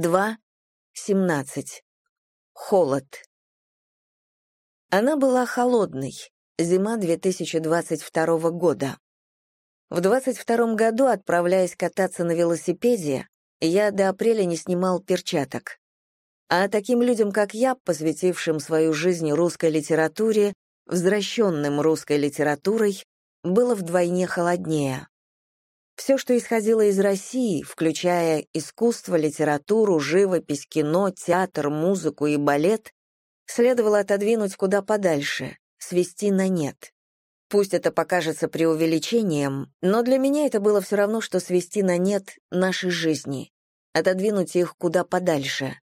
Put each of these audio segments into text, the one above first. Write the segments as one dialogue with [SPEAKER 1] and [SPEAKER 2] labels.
[SPEAKER 1] 2.17. Холод. Она была холодной. Зима 2022 года. В 22 году, отправляясь кататься на велосипеде, я до апреля не снимал перчаток. А таким людям, как я, посвятившим свою жизнь русской литературе, возвращенным русской литературой, было вдвойне холоднее. Все, что исходило из России, включая искусство, литературу, живопись, кино, театр, музыку и балет, следовало отодвинуть куда подальше, свести на нет. Пусть это покажется преувеличением, но для меня это было все равно, что свести на нет наши жизни, отодвинуть их куда подальше.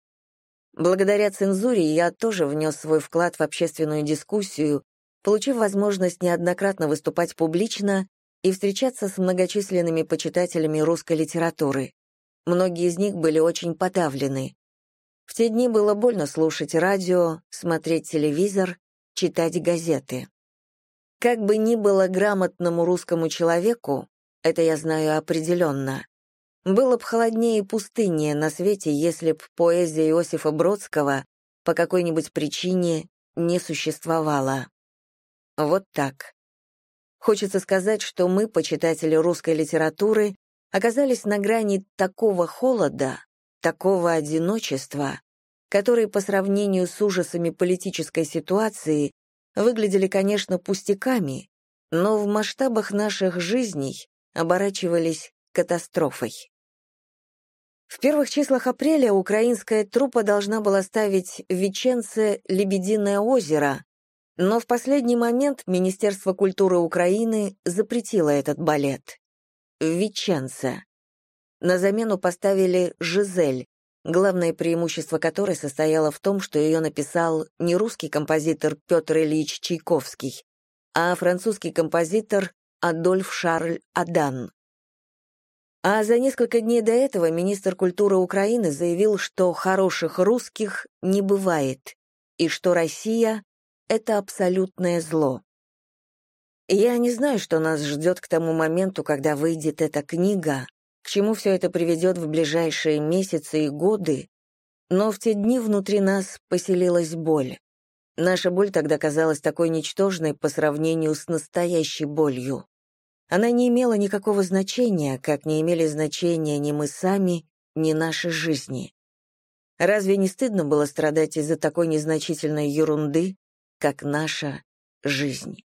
[SPEAKER 1] Благодаря цензуре я тоже внес свой вклад в общественную дискуссию, получив возможность неоднократно выступать публично и встречаться с многочисленными почитателями русской литературы. Многие из них были очень подавлены. В те дни было больно слушать радио, смотреть телевизор, читать газеты. Как бы ни было грамотному русскому человеку, это я знаю определенно, было бы холоднее и пустыннее на свете, если б поэзия Иосифа Бродского по какой-нибудь причине не существовала. Вот так. Хочется сказать, что мы, почитатели русской литературы, оказались на грани такого холода, такого одиночества, которые по сравнению с ужасами политической ситуации выглядели, конечно, пустяками, но в масштабах наших жизней оборачивались катастрофой. В первых числах апреля украинская труппа должна была ставить в Веченце «Лебединое озеро», но в последний момент Министерство культуры Украины запретило этот балет. Веченце. На замену поставили «Жизель», главное преимущество которой состояло в том, что ее написал не русский композитор Петр Ильич Чайковский, а французский композитор Адольф Шарль Адан. А за несколько дней до этого министр культуры Украины заявил, что хороших русских не бывает, и что Россия это абсолютное зло. Я не знаю, что нас ждет к тому моменту, когда выйдет эта книга, к чему все это приведет в ближайшие месяцы и годы, но в те дни внутри нас поселилась боль. Наша боль тогда казалась такой ничтожной по сравнению с настоящей болью. Она не имела никакого значения, как не имели значения ни мы сами, ни наши жизни. Разве не стыдно было страдать из-за такой незначительной ерунды, как наша жизнь.